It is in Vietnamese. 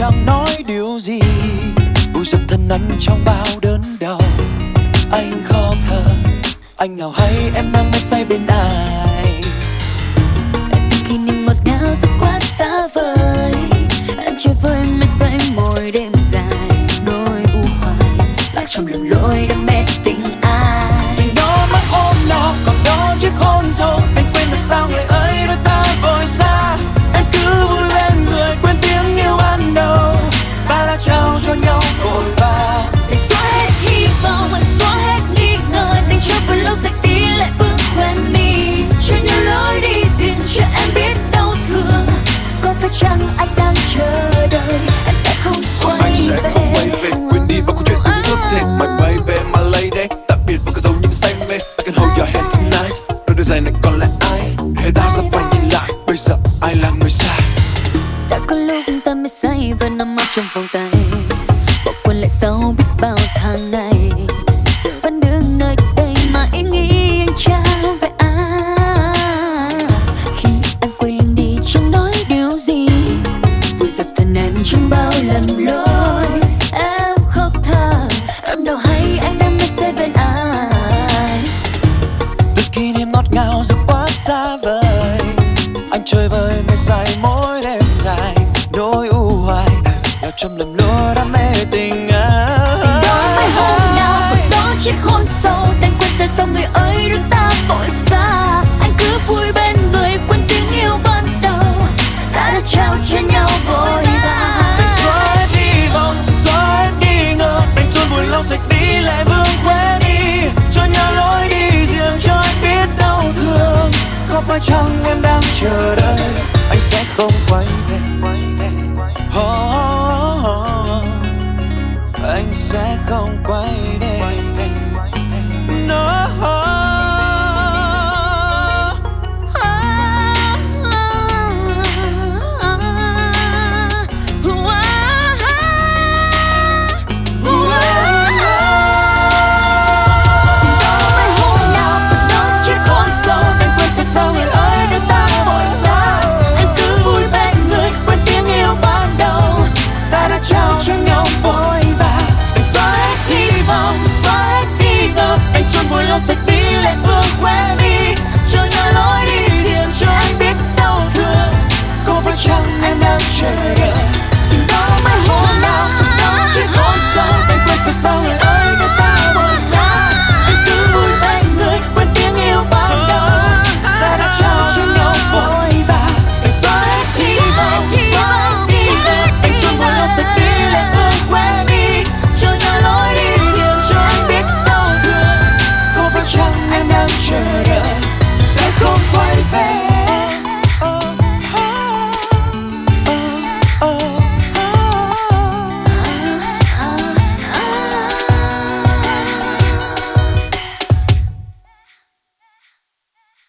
đang nói điều gì. Vui dập thân ăn trong bao đớn đau. Anh khóc thở Anh nào hay em đang mê say bên ai. Từng kỷ niệm ngọt ngào rất quá xa vời. Anh chơi với mây say môi đêm dài Đôi u hoài. Lạc trong lầm lối đam mê tình ai. Tình đó mắt ôm nó còn đó chiếc hôn dấu Anh quên là sao ngày chăng anh đang chờ đợi Em sẽ không quay anh sẽ về. không quay về quên đi và câu chuyện từng thức thêm. My baby my lady tạm biệt và cả dấu những say mê. I can hold your hand tonight đôi đôi giày này còn lại ai? Hãy ta ra phải nhìn lại bây giờ ai là người sai? Đã có lúc ta mới say và nằm mơ trong vòng tay. Bỏ quên lại sau biết bao tháng ngày trong bao lầm lỗi em khóc thở, em đâu hay anh đang mê say bên ai? Từ kỷ niệm ngọt ngào rất quá xa vời, Anh chơi vơi mê say mỗi đêm dài. Nỗi u hoài Nào trong lầm lúa sạch đi lại vương quên đi Cho nhau lối đi riêng cho anh biết đau thương Có phải chăng em đang chờ đợi Anh sẽ không quay về oh, oh, oh. Anh sẽ không quay về lối đi riêng